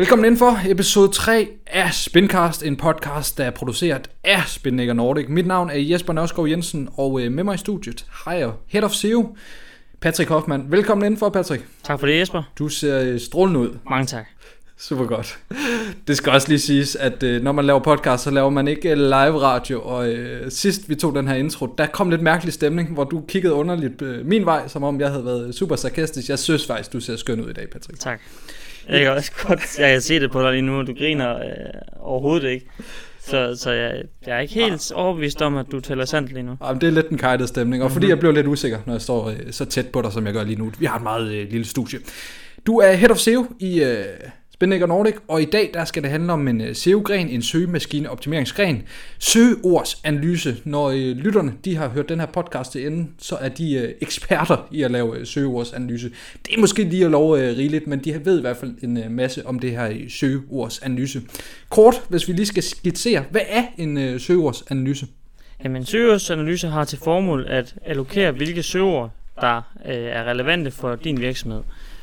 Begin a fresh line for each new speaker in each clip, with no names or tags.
Velkommen ind for episode 3 af Spincast, en podcast, der er produceret af Spinnaker Nordic. Mit navn er Jesper Nørskov Jensen, og øh, med mig i studiet har jeg Head of SEO, Patrick Hoffmann. Velkommen ind for, Patrick.
Tak for det, Jesper.
Du ser øh, strålende ud.
Mange tak.
Super godt. Det skal også lige siges, at øh, når man laver podcast, så laver man ikke live radio, og øh, sidst vi tog den her intro, der kom lidt mærkelig stemning, hvor du kiggede underligt øh, min vej, som om jeg havde været super sarkastisk. Jeg synes faktisk, du ser skøn ud i dag, Patrick.
Tak. Jeg kan også godt, jeg kan se det på dig lige nu, du griner øh, overhovedet ikke. Så, så jeg, jeg er ikke helt overbevist om, at du tæller sandt lige nu.
Jamen, det er lidt en kajtet stemning, og fordi mm-hmm. jeg blev lidt usikker, når jeg står øh, så tæt på dig, som jeg gør lige nu. Vi har et meget øh, lille studie. Du er Head of SEO i øh, Spinnaker Nordic, og i dag der skal det handle om en øh, SEO-gren, en søgemaskineoptimeringsgren, søgeordsanalyse. Når øh, lytterne de har hørt den her podcast til ende, så er de øh, eksperter i at lave øh, søgeordsanalyse. Det er måske lige at love øh, rigeligt, men de ved i hvert fald en øh, masse om det her øh, søgeordsanalyse. Kort, hvis vi lige skal skitsere, hvad er en øh, søgeordsanalyse?
Jamen, søgeordsanalyse har til formål at allokere, hvilke søgeord, der øh, er relevante for din virksomhed.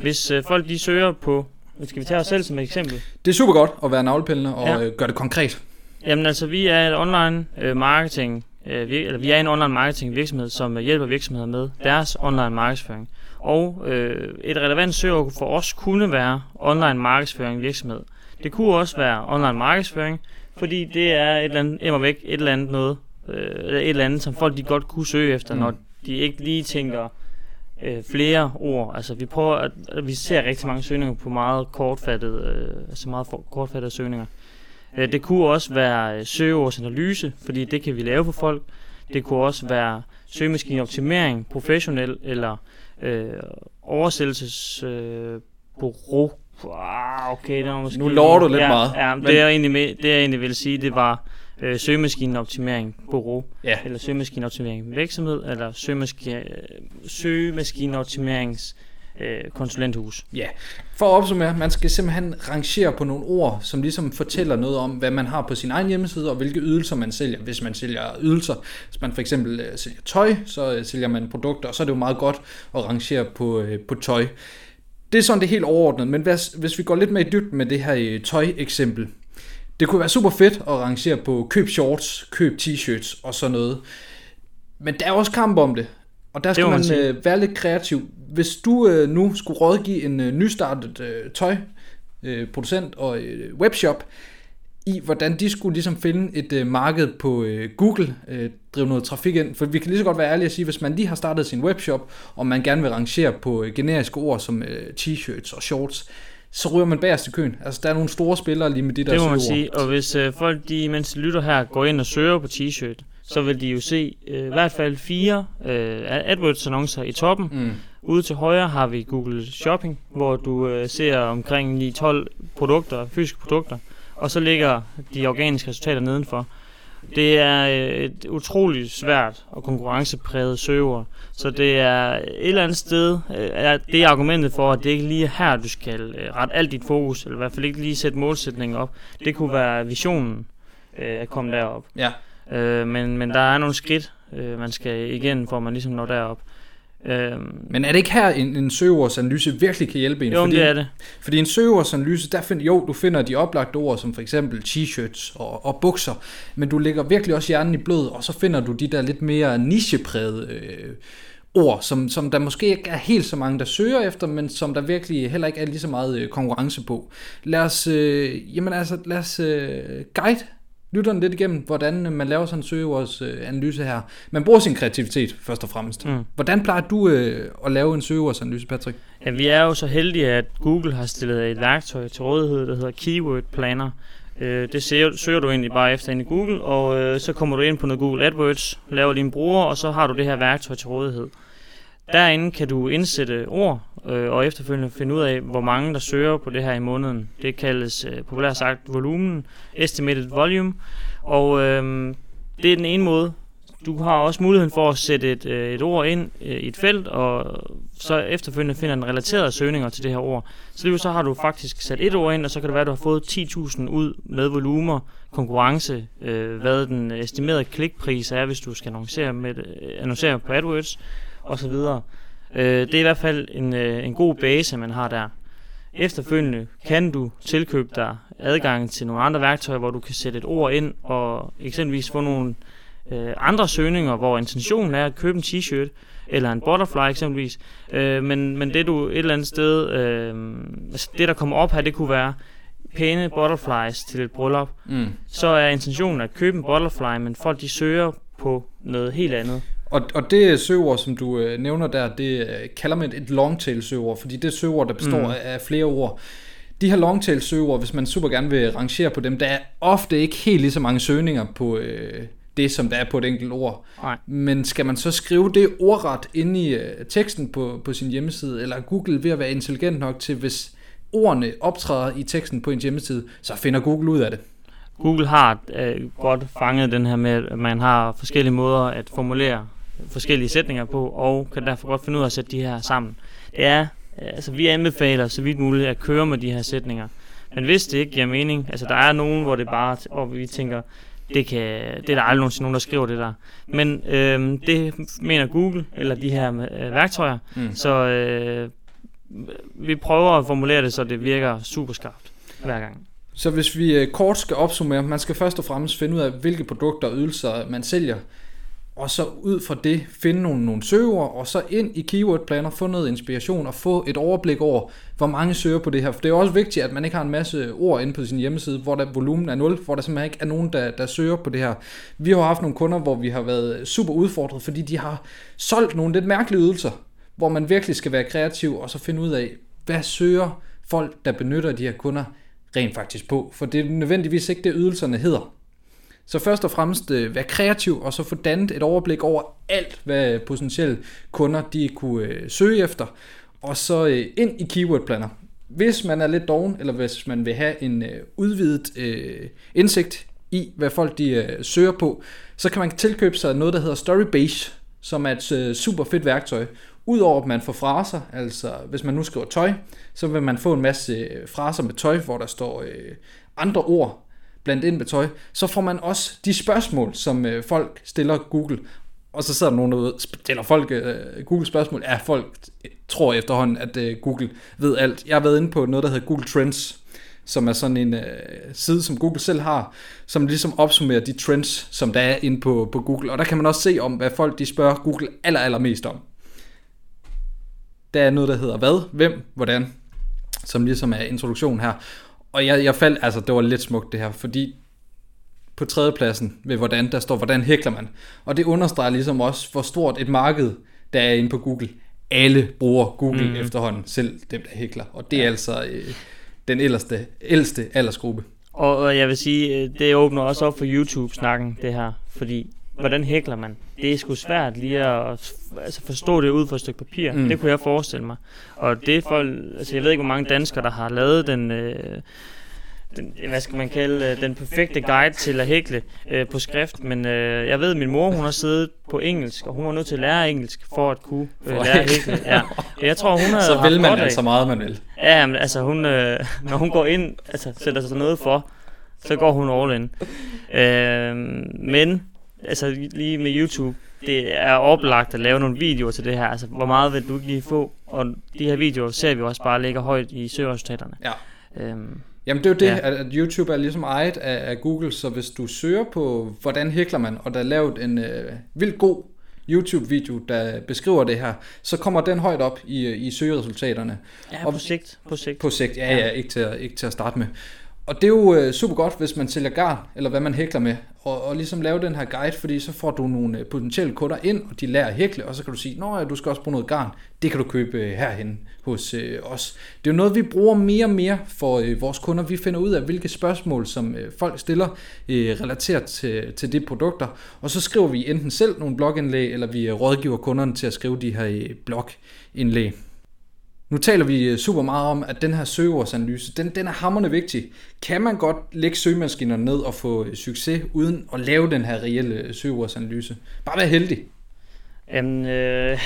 Hvis øh, folk de søger på skal vi tage os selv som et eksempel?
Det er super godt at være navlepillende og ja. Øh, gøre det konkret.
Jamen altså, vi er et online øh, marketing, øh, vi, eller vi er en online marketing virksomhed, som hjælper virksomheder med deres online markedsføring. Og øh, et relevant søgeord for os kunne være online markedsføring virksomhed. Det kunne også være online markedsføring, fordi det er et eller andet, væk, et eller andet noget, øh, et eller andet, som folk de godt kunne søge efter, mm. når de ikke lige tænker, øh, flere ord. Altså vi prøver at, at vi ser rigtig mange søgninger på meget kortfattede, øh, altså meget for, kortfattede søgninger. Øh, det kunne også være øh, søgeordsanalyse, fordi det kan vi lave for folk. Det kunne også være søgemaskineoptimering, professionel eller øh, oversættelsesbureau.
Øh, okay, det var måske... Nu lover du lidt
ja,
meget.
Ja, men... det, jeg egentlig med, det jeg egentlig vil sige, det var øh, søgemaskineoptimering bureau, ja. eller søgemaskineoptimering virksomhed, eller søgemaskine, søgemaskineoptimerings øh, konsulenthus.
Ja, for at opsummere, man skal simpelthen rangere på nogle ord, som ligesom fortæller noget om, hvad man har på sin egen hjemmeside, og hvilke ydelser man sælger. Hvis man sælger ydelser, hvis man for eksempel øh, sælger tøj, så øh, sælger man produkter, og så er det jo meget godt at rangere på, øh, på tøj. Det er sådan det helt overordnet, men hvis, hvis vi går lidt mere i dybden med det her øh, tøj-eksempel, det kunne være super fedt at rangere på køb shorts, køb t-shirts og sådan noget. Men der er også kamp om det. Og der skal man, man øh, være lidt kreativ. Hvis du øh, nu skulle rådgive en øh, nystartet øh, tøjproducent øh, og øh, webshop i, hvordan de skulle ligesom finde et øh, marked på øh, Google, øh, drive noget trafik ind. For vi kan lige så godt være ærlige at sige, hvis man lige har startet sin webshop, og man gerne vil rangere på øh, generiske ord som øh, t-shirts og shorts, så ryger man bagerst i køen. Altså, der er nogle store spillere lige med de der
Det må man sige, og hvis øh, folk, de, mens de lytter her, går ind og søger på t-shirt, så vil de jo se øh, i hvert fald fire øh, AdWords-annoncer i toppen. Mm. Ude til højre har vi Google Shopping, hvor du øh, ser omkring 9-12 produkter, fysiske produkter, og så ligger de organiske resultater nedenfor. Det er øh, et utroligt svært og konkurrencepræget søger, så det er et eller andet sted, øh, er det er argumentet for, at det ikke lige er her, du skal øh, rette alt dit fokus, eller i hvert fald ikke lige sætte målsætningen op. Det kunne være visionen at komme derop. Ja. Men, men der er nogle skridt, man skal igen, for man ligesom når derop.
Øhm, Men er det ikke her, en, en søgeordsanalyse virkelig kan hjælpe en?
Jo, fordi, det er det.
Fordi en søgeordsanalyse, der finder, jo, du finder de oplagte ord, som for eksempel t-shirts og, og bukser, men du lægger virkelig også hjernen i blod, og så finder du de der lidt mere nicheprægede øh, ord, som, som der måske ikke er helt så mange, der søger efter, men som der virkelig heller ikke er lige så meget øh, konkurrence på. Lad os, øh, jamen altså, lad os øh, guide lytteren lidt igennem, hvordan man laver sådan en søgeordsanalyse her. Man bruger sin kreativitet først og fremmest. Mm. Hvordan plejer du øh, at lave en søgeordsanalyse, Patrick?
Ja, vi er jo så heldige, at Google har stillet et værktøj til rådighed, der hedder Keyword Planner. Øh, det søger, søger du egentlig bare efter ind i Google, og øh, så kommer du ind på noget Google AdWords, laver din bruger, og så har du det her værktøj til rådighed. Derinde kan du indsætte ord, øh, og efterfølgende finde ud af, hvor mange der søger på det her i måneden. Det kaldes øh, populært sagt volumen, estimated volume, og øh, det er den ene måde. Du har også muligheden for at sætte et, øh, et ord ind øh, i et felt, og så efterfølgende finder den relaterede søgninger til det her ord. Så lige så har du faktisk sat et ord ind, og så kan det være, at du har fået 10.000 ud med volumer, konkurrence, øh, hvad den estimerede klikpris er, hvis du skal annoncere, med, øh, annoncere på AdWords, og så videre. Øh, det er i hvert fald en, øh, en god base, man har der. Efterfølgende kan du tilkøbe dig adgang til nogle andre værktøjer, hvor du kan sætte et ord ind og eksempelvis få nogle øh, andre søgninger, hvor intentionen er at købe en t-shirt eller en butterfly eksempelvis. Øh, men, men det du et eller andet sted, øh, altså det der kommer op her, det kunne være pæne butterflies til et bryllup.
Mm.
Så er intentionen at købe en butterfly, men folk de søger på noget helt andet.
Og, og det søgeord, som du øh, nævner der, det øh, kalder man et longtail søgeord, fordi det er søgeord, der består
Mm.
mm. af flere ord. De her longtail søgeord, hvis man super gerne vil rangere på dem, der er ofte ikke helt lige så mange søgninger på øh, det, som der er på et enkelt ord.
Nej.
Men skal man så skrive det ordret inde i øh, teksten på, på sin hjemmeside, eller er Google ved at være intelligent nok til, hvis ordene optræder i teksten på ens hjemmeside, så finder Google ud af det.
Google har øh, godt fanget den her med, at man har forskellige måder at formulere forskellige sætninger på, og kan derfor godt finde ud af at sætte de her sammen. Det er, øh, altså vi anbefaler så vidt muligt at køre med de her sætninger. Men hvis det ikke giver mening, altså der er nogen, hvor det bare, hvor vi tænker, det, kan, det er der aldrig nogensinde nogen, der skriver det der. Men øh, det mener Google, eller de her øh, værktøjer,
Mm.
så øh, vi prøver at formulere det, så det virker super skarpt hver gang.
Så hvis vi øh, kort skal opsummere, man skal først og fremmest finde ud af, hvilke produkter og ydelser man sælger, og så ud fra det finde nogle, nogle søger, og så ind i Keyword Planner, få noget inspiration og få et overblik over, hvor mange søger på det her. For det er også vigtigt, at man ikke har en masse ord inde på sin hjemmeside, hvor der volumen er 0, hvor der simpelthen ikke er nogen, der, der søger på det her. Vi har haft nogle kunder, hvor vi har været super udfordret, fordi de har solgt nogle lidt mærkelige ydelser, hvor man virkelig skal være kreativ og så finde ud af, hvad søger folk, der benytter de her kunder rent faktisk på. For det er nødvendigvis ikke det, ydelserne hedder. Så først og fremmest øh, vær kreativ, og så få dannet et overblik over alt, hvad potentielle kunder de kunne øh, søge efter. Og så øh, ind i Keyword Planner. Hvis man er lidt doven, eller hvis man vil have en øh, udvidet øh, indsigt i, hvad folk de øh, søger på, så kan man tilkøbe sig noget, der hedder Storybase, som er et øh, super fedt værktøj. Udover at man får fraser, altså hvis man nu skriver tøj, så vil man få en masse øh, fraser med tøj, hvor der står øh, andre ord blandt ind med tøj, så får man også de spørgsmål, som øh, folk stiller Google. Og så sidder der nogen derude, stiller folk øh, Google spørgsmål. Ja, folk tror efterhånden, at øh, Google ved alt. Jeg har været inde på noget, der hedder Google Trends, som er sådan en øh, side, som Google selv har, som ligesom opsummerer de trends, som der er inde på, på Google. Og der kan man også se om, hvad folk de spørger Google aller, aller mest om. Der er noget, der hedder hvad, hvem, hvordan, som ligesom er introduktion her. Og jeg, jeg faldt, altså det var lidt smukt det her, fordi på tredjepladsen ved hvordan, der står, hvordan hækler man. Og det understreger ligesom også, hvor stort et marked, der er inde på Google. Alle bruger Google
Mm.
efterhånden, selv dem, der hækler. Og det er altså øh, den ældste, ældste aldersgruppe.
Og, og jeg vil sige, øh, det åbner også op for YouTube-snakken, det her. Fordi, hvordan hækler man? Det er sgu svært lige at altså forstå det ud fra et stykke papir. Mm. Det kunne jeg forestille mig. Og det er folk, altså jeg ved ikke, hvor mange danskere, der har lavet den, øh, den hvad skal man kalde, øh, den perfekte guide til at hækle øh, på skrift. Men øh, jeg ved, at min mor, hun har siddet på engelsk, og hun var nødt til at lære engelsk for at kunne øh, lære at
hækle.
Ja. Og jeg tror, hun havde
Så vil man altså meget, man vil.
Ja, men altså hun, øh, når hun går ind, altså sætter sig noget for, så går hun all in. Øh, men, altså lige med YouTube, det er oplagt at lave nogle videoer til det her. Altså, hvor meget vil du lige få? Og de her videoer ser vi også bare ligger højt i søgeresultaterne.
Ja.
Øhm,
Jamen det er jo det,
Ja.
at, YouTube er ligesom ejet af, af Google, så hvis du søger på, hvordan hækler man, og der er lavet en øh, vildt god YouTube-video, der beskriver det her, så kommer den højt op i, øh, i søgeresultaterne.
ja,
Og-
på sigt. På sigt.
På sigt, ja,
Ja.
ja, ikke til, at, ikke til at starte med. Og det er jo øh, super godt, hvis man sælger garn, eller hvad man hækler med, og, og ligesom lave den her guide, fordi så får du nogle øh, potentielle kunder ind, og de lærer at hækle, og så kan du sige, nå ja, du skal også bruge noget garn, det kan du købe øh, herhen hos øh, os. Det er jo noget, vi bruger mere og mere for øh, vores kunder. Vi finder ud af, hvilke spørgsmål, som øh, folk stiller, øh, relateret til, til de produkter, og så skriver vi enten selv nogle blogindlæg, eller vi øh, rådgiver kunderne til at skrive de her øh, blogindlæg. Nu taler vi øh, super meget om, at den her søgeordsanalyse, den, den er hammerne vigtig. Kan man godt lægge søgemaskinerne ned og få øh, succes, uden at lave den her reelle øh, søgeordsanalyse? Bare vær heldig.
Jamen, øh,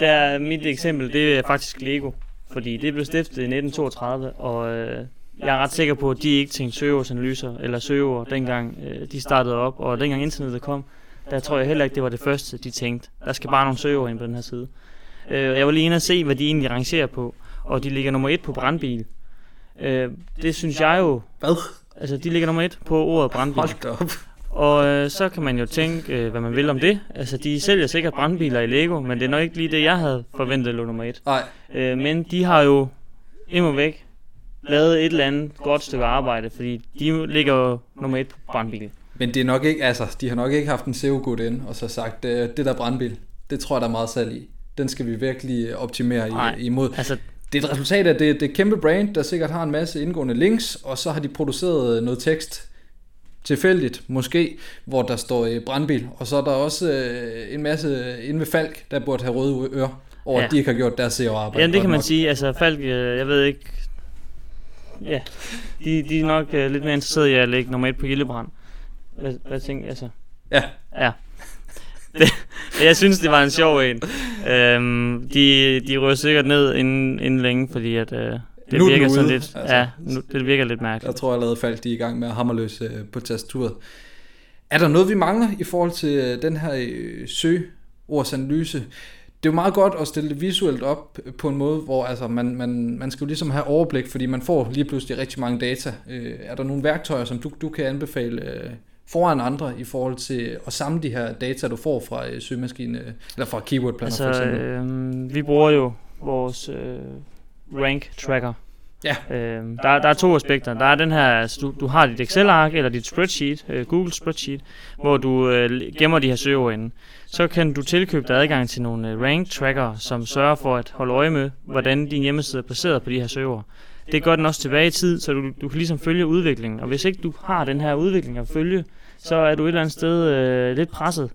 der mit eksempel, det er faktisk Lego. Fordi det blev stiftet i 1932, og øh, jeg er ret sikker på, at de ikke tænkte søgeordsanalyser eller søgeord, dengang øh, de startede op. Og dengang internettet kom, der tror jeg heller ikke, det var det første, de tænkte. Der skal bare nogle søgeord ind på den her side. Øh, jeg var lige inde og se, hvad de egentlig rangerer på. og de ligger nummer et på brandbil. Øh, det synes jeg jo,
Hvad?
altså de ligger nummer et på ordet brandbil.
Hold da op.
Og øh, så kan man jo tænke, øh, hvad man vil om det. Altså, de sælger sikkert brandbiler i Lego, men det er nok ikke lige det, jeg havde forventet lå nummer et.
Nej,
Øh, men de har jo immer væk lavet et eller andet godt stykke arbejde, fordi de ligger jo nummer et på brandbil.
men det er nok ikke, altså, de har nok ikke haft en SEO-gut ind, og så sagt, øh, det der brandbil, det tror jeg, der er meget salg i. Den skal vi virkelig optimere
Nej.
imod.
Altså,
Det er et resultat af, det, det et kæmpe brand, der sikkert har en masse indgående links, og så har de produceret noget tekst tilfældigt, måske, hvor der står øh, brandbil, og så er der også øh, en masse inde ved Falk, der burde have røde ører, over
Ja.
at de ikke har gjort deres SEO-arbejde.
ja, det kan man
nok.
sige. Altså, Falk, øh, jeg ved ikke... Ja, de, de er nok øh, lidt mere interesserede i at lægge nummer et på Gildebrand. Hvad, hvad tænker altså?
Ja,
Ja. Det, jeg synes, det var en sjov en. Øhm, de, de rører sikkert ned inden, inden længe, fordi at, øh, det
Nu er
virker sådan lidt...
altså.
Ja, nu, det virker lidt
jeg
mærkeligt.
tror allerede Falk, de i gang med at hammerløse øh, på tastaturet. Er der noget, vi mangler i forhold til øh, den her øh, søgeordsanalyse? Det er jo meget godt at stille det visuelt op på en måde, hvor altså, man, man, man skal jo ligesom have overblik, fordi man får lige pludselig rigtig mange data. Øh, er der nogle værktøjer, som du, du kan anbefale øh, foran andre i forhold til at samle de her data, du får fra øh, søgemaskine, øh, eller fra keyword planner for
Altså,
eksempel?
øhm, vi bruger jo vores øh, rank tracker.
Ja.
Øhm, der, der er to aspekter. Der er den her, altså, du, du har dit Excel-ark eller dit spreadsheet, øh, Google spreadsheet, hvor du øh, gemmer de her søgeord inde. Så kan du tilkøbe dig adgang til nogle øh, rank tracker, som sørger for at holde øje med, hvordan din hjemmeside er placeret på de her søgeord. Det gør den også tilbage i tid, så du, du kan ligesom følge udviklingen. Og hvis ikke du har den her udvikling at følge, så er du et eller andet sted øh, lidt presset,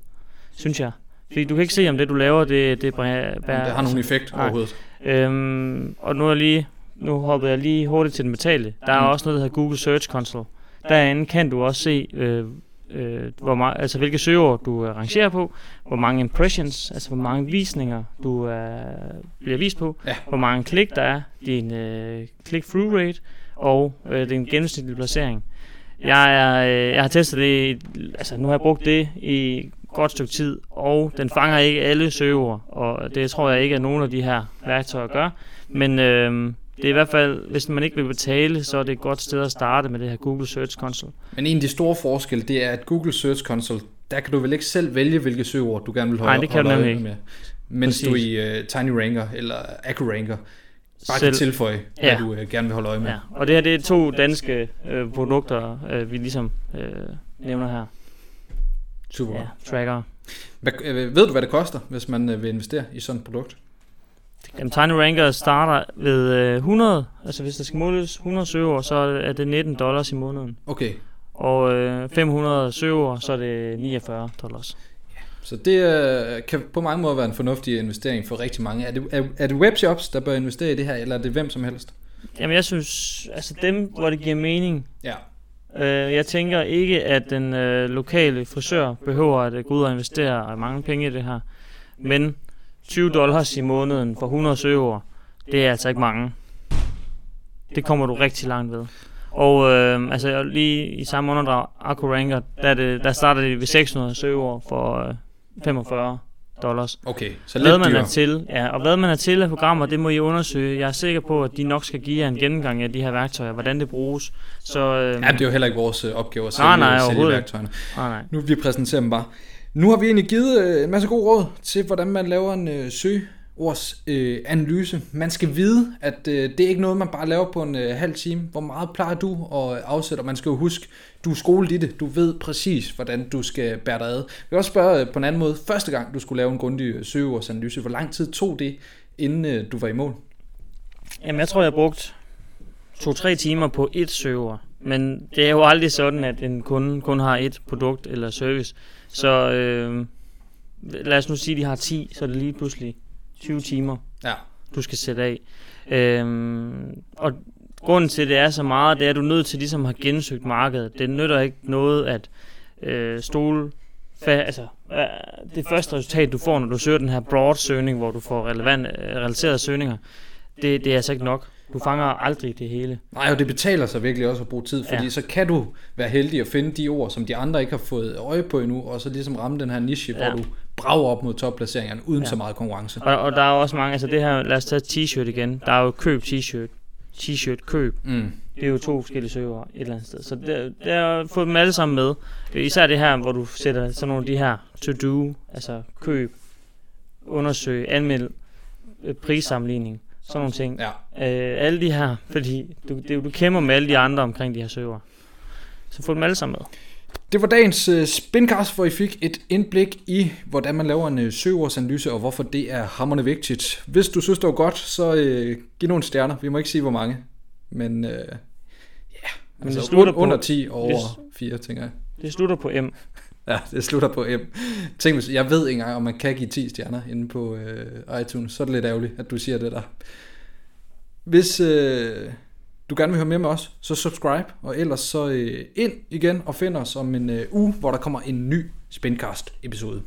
synes jeg. Fordi du kan ikke se, om det du laver, det, det bærer...
Det har nogen effekt
nej.
overhovedet.
Øhm, og nu er jeg lige, nu hoppede jeg lige hurtigt til den betalte. Der er
Mm.
også noget, der hedder Google Search Console. Derinde kan du også se, øh, øh, hvor meget, altså hvilke søgeord du øh, rangerer på, hvor mange impressions, altså hvor mange visninger du øh, bliver vist på,
Ja.
hvor mange klik der er, din øh, click-through rate og øh, din gennemsnitlige placering. Jeg, er, øh, jeg har testet det, altså nu har jeg brugt det i godt stykke tid, og den fanger ikke alle søgeord, og det tror jeg ikke, at nogen af de her værktøjer gør. Men øh, det er i hvert fald, hvis man ikke vil betale, så er det et godt sted at starte med det her Google Search Console.
Men en af de store forskelle, det er, at Google Search Console, der kan du vel ikke selv vælge, hvilke søgeord du gerne vil holde,
Nej, det kan du nemlig ikke.
med. Mens du
Præcis.
i uh, Tiny Ranker eller AccuRanker bare
Selv-
tilføje, hvad
Ja.
du uh, gerne vil holde øje med.
Ja, og det her det er to danske øh, produkter, øh, vi ligesom øh, nævner her.
Super.
Ja, tracker.
Hvad, øh, ved du, hvad det koster, hvis man øh, vil investere i sådan et produkt?
Jamen, Tiny Ranker starter ved øh, 100, altså hvis der skal måles 100 søgeord, så er det 19 dollars i måneden.
Okay,
Og øh, 500 søgeord, så er det 49 dollars.
Så det øh, kan på mange måder være en fornuftig investering for rigtig mange. Er det, er, er det webshops, der bør investere i det her, eller er det hvem som helst?
Jamen, jeg synes, altså dem, hvor det giver mening,
Ja,
Øh, jeg tænker ikke, at den øh, lokale frisør behøver at øh, gå ud og investere mange penge i det her. Men 20 dollars i måneden for 100 søgeord, det er altså ikke mange. Det kommer du rigtig langt ved. Og øh, altså lige i samme underdrag, AccuRanker, der, er det, der starter det ved 600 søgeord for øh, 45 dollars.
okay. Så
Hvad
lidt
man er
dyrere.
til, ja, og hvad man er til af programmer, det må I undersøge. Jeg er sikker på, at de nok skal give jer en gennemgang af de her værktøjer, hvordan det bruges. Så, øh,
Ja, det er jo heller ikke vores øh, opgave at sælge,
Nej, nej,
sælge værktøjerne.
nej, nej.
Nu vi præsenterer dem bare. Nu har vi egentlig givet øh, en masse god råd til, hvordan man laver en øh, ords øh, analyse. Man skal vide, at øh, det er ikke noget, man bare laver på en øh, halv time. Hvor meget plejer du at afsætte? Og man skal jo huske, du er skolet i det. Du ved præcis, hvordan du skal bære dig ad. Jeg vil også spørge øh, på en anden måde. Første gang, du skulle lave en grundig øh, søgeordsanalyse, hvor lang tid tog det, inden øh, du var i mål?
Jamen, jeg tror, jeg brugte to-tre timer på et søgeord. Men det er jo aldrig sådan, at en kunde kun har et produkt eller service. Så øh, lad os nu sige, at de har 10, så er det lige pludselig 20 timer,
Ja.
du skal sætte af. Øh, og grunden til, at det er så meget, det er, at du er nødt til ligesom at have gensøgt markedet. Det nytter ikke noget at øh, stole fa- altså, øh, det første resultat, du får, når du søger den her broad søgning, hvor du får relevant, øh, relaterede søgninger, det, det er altså ikke nok. Du fanger aldrig det hele.
Nej, og det betaler sig virkelig også at bruge tid, fordi ja. Så kan du være heldig at finde de ord, som de andre ikke har fået øje på endnu, og så ligesom ramme den her niche. Ja. hvor du brager op mod topplaceringerne, uden
Ja.
så meget konkurrence.
Og, og der er jo også mange, altså det her, lad os tage t-shirt igen. Der er jo køb t-shirt. T-shirt køb.
Mm.
Det er jo to forskellige server et eller andet sted. Så det, det er fået dem alle sammen med. Især det her, hvor du sætter sådan nogle af de her to do, altså køb, undersøg, anmeld, øh, prissammenligning, sådan nogle ting.
Ja.
Øh, alle de her, fordi du, det, du kæmper med alle de andre omkring de her server. Så få dem alle sammen med.
Det var dagens uh, spincast, hvor I fik et indblik i, hvordan man laver en uh, søgeordsanalyse, og hvorfor det er hammerende vigtigt. Hvis du synes, det var godt, så uh, giv nogle stjerner. Vi må ikke sige, hvor mange. Men uh, ja, yeah.
Men
altså
det slutter
under, under
på-
10 over
det-
4, tænker jeg.
Det slutter på M.
Ja, det slutter på M. Tænk, hvis, jeg ved ikke engang, om man kan give 10 stjerner inde på øh, iTunes. Så er det lidt ærgerligt, at du siger det der. Hvis øh, du gerne vil høre mere med os, så subscribe. Og ellers så øh, ind igen og find os om en øh, uge, hvor der kommer en ny Spincast episode.